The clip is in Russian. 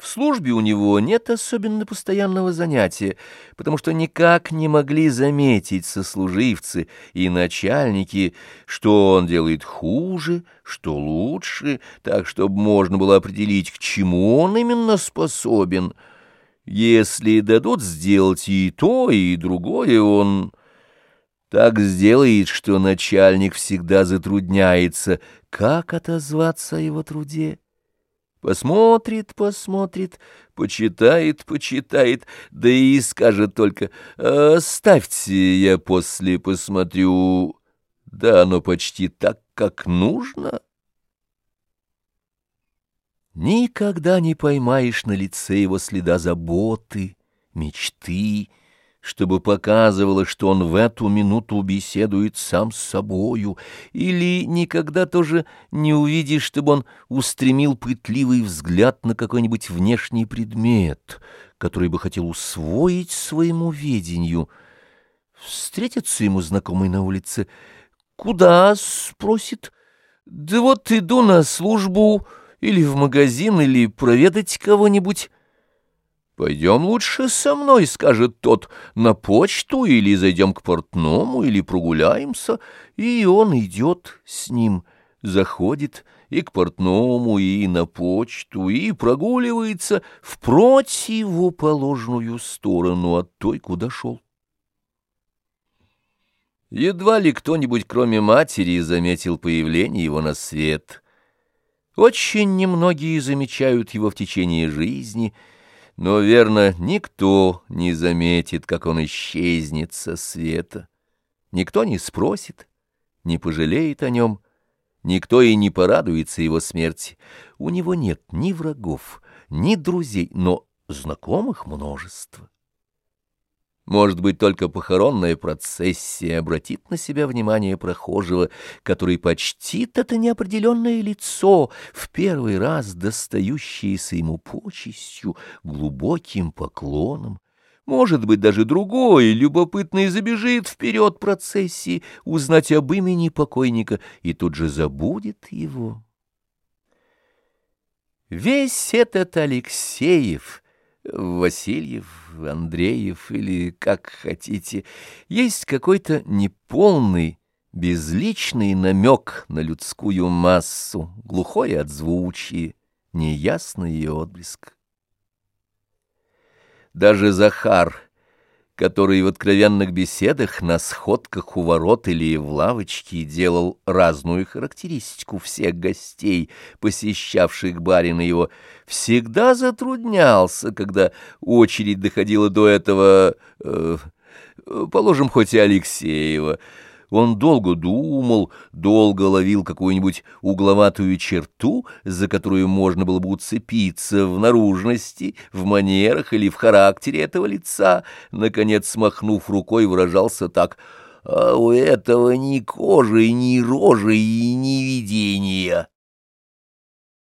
В службе у него нет особенно постоянного занятия, потому что никак не могли заметить сослуживцы и начальники, что он делает хуже, что лучше, так, чтобы можно было определить, к чему он именно способен. Если дадут сделать и то, и другое, он так сделает, что начальник всегда затрудняется, как отозваться о его труде. Посмотрит, посмотрит, почитает, почитает, да и скажет только «Ставьте, я после посмотрю». Да оно почти так, как нужно. Никогда не поймаешь на лице его следа заботы, мечты, чтобы показывало, что он в эту минуту беседует сам с собою, или никогда тоже не увидишь, чтобы он устремил пытливый взгляд на какой-нибудь внешний предмет, который бы хотел усвоить своему ведению. Встретится ему знакомый на улице. «Куда?» — спросит. «Да вот иду на службу, или в магазин, или проведать кого-нибудь». «Пойдем лучше со мной», — скажет тот, — «на почту или зайдем к портному, или прогуляемся». И он идет с ним, заходит и к портному, и на почту, и прогуливается в противоположную сторону от той, куда шел. Едва ли кто-нибудь, кроме матери, заметил появление его на свет. Очень немногие замечают его в течение жизни — но, верно, никто не заметит, как он исчезнет со света. Никто не спросит, не пожалеет о нем, никто и не порадуется его смерти. У него нет ни врагов, ни друзей, но знакомых множество. Может быть, только похоронная процессия обратит на себя внимание прохожего, который почтит это неопределенное лицо, в первый раз достающееся ему почестью, глубоким поклоном. Может быть, даже другой, любопытный, забежит вперед процессии узнать об имени покойника и тут же забудет его. Весь этот Алексеев — Васильев, Андреев или как хотите, есть какой-то неполный, безличный намек на людскую массу, глухое отзвучие, неясный ее отблеск. Даже Захар — который в откровенных беседах на сходках у ворот или в лавочке делал разную характеристику всех гостей, посещавших барина его, всегда затруднялся, когда очередь доходила до этого, э, положим, хоть и Алексеева, он долго думал, долго ловил какую-нибудь угловатую черту, за которую можно было бы уцепиться в наружности, в манерах или в характере этого лица. Наконец, смахнув рукой, выражался так «А у этого ни кожи, ни рожи и ни видения».